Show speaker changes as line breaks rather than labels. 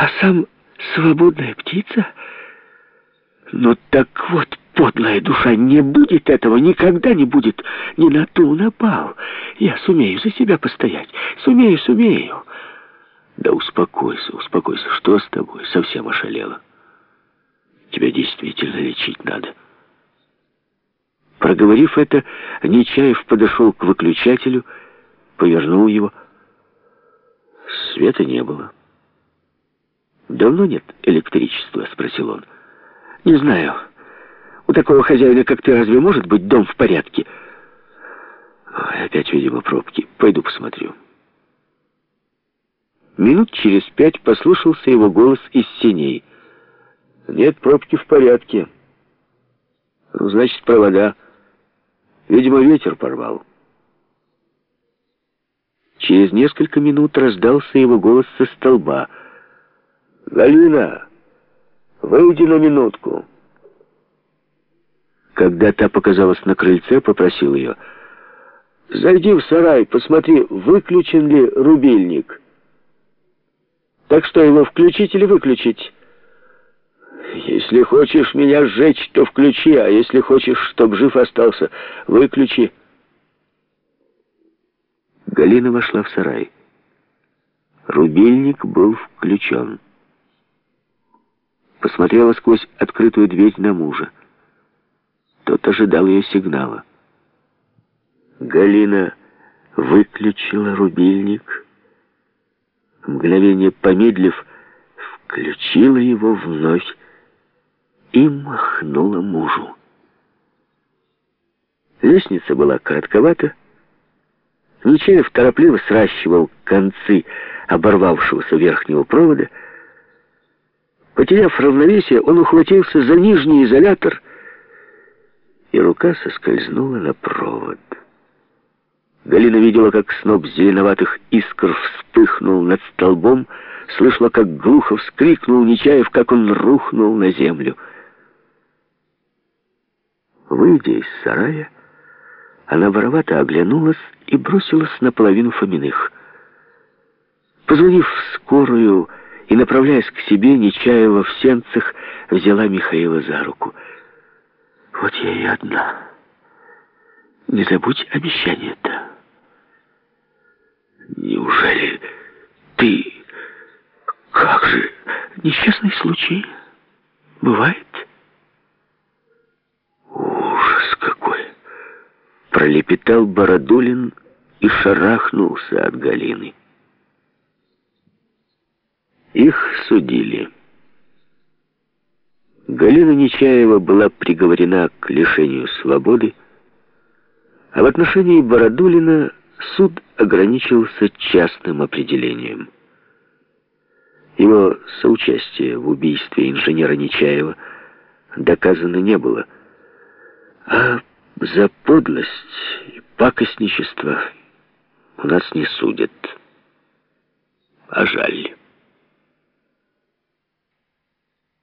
А сам свободная птица? Ну так вот, подлая душа, не будет этого, никогда не будет. Не на ту напал. Я сумею за себя постоять. Сумею, сумею. Да успокойся, успокойся. Что с тобой? Совсем ошалела. Тебя действительно лечить надо. Проговорив это, Нечаев подошел к выключателю, повернул его. Света не было. «Давно нет электричества?» — спросил он. «Не знаю. У такого хозяина, как ты, разве может быть дом в порядке?» Ой, «Опять, видимо, пробки. Пойду посмотрю». Минут через пять послушался его голос из синей. «Нет, пробки в порядке. Ну, значит, провода. Видимо, ветер порвал». Через несколько минут раздался его голос со столба — «Галина, выйди на минутку». Когда та показалась на крыльце, попросил ее, «Зайди в сарай, посмотри, выключен ли рубильник. Так что, его включить или выключить?» «Если хочешь меня сжечь, то включи, а если хочешь, чтоб жив остался, выключи». Галина вошла в сарай. Рубильник был включен посмотрела сквозь открытую дверь на мужа. Тот ожидал ее сигнала. Галина выключила рубильник, мгновение помедлив, включила его вновь и махнула мужу. Лестница была коротковата. Нечаев торопливо сращивал концы оборвавшегося верхнего провода, Потеряв равновесие, он ухватился за нижний изолятор, и рука соскользнула на провод. Галина видела, как сноп зеленоватых искр вспыхнул над столбом, слышала, как глухо вскрикнул Нечаев, как он рухнул на землю. Выйдя из сарая, она воровато оглянулась и бросилась наполовину Фоминых. Позвонив в скорую, и, направляясь к себе, Нечаева в сенцах взяла Михаила за руку. «Вот я и одна. Не забудь обещание-то». «Неужели ты... Как же... Несчастный случай? Бывает?» «Ужас какой!» Пролепетал Бородулин и шарахнулся от Галины. Их судили. Галина Нечаева была приговорена к лишению свободы, а в отношении Бородулина суд ограничился частным определением. Его соучастие в убийстве инженера Нечаева доказано не было, а за подлость и пакостничество у нас не судят. А жаль.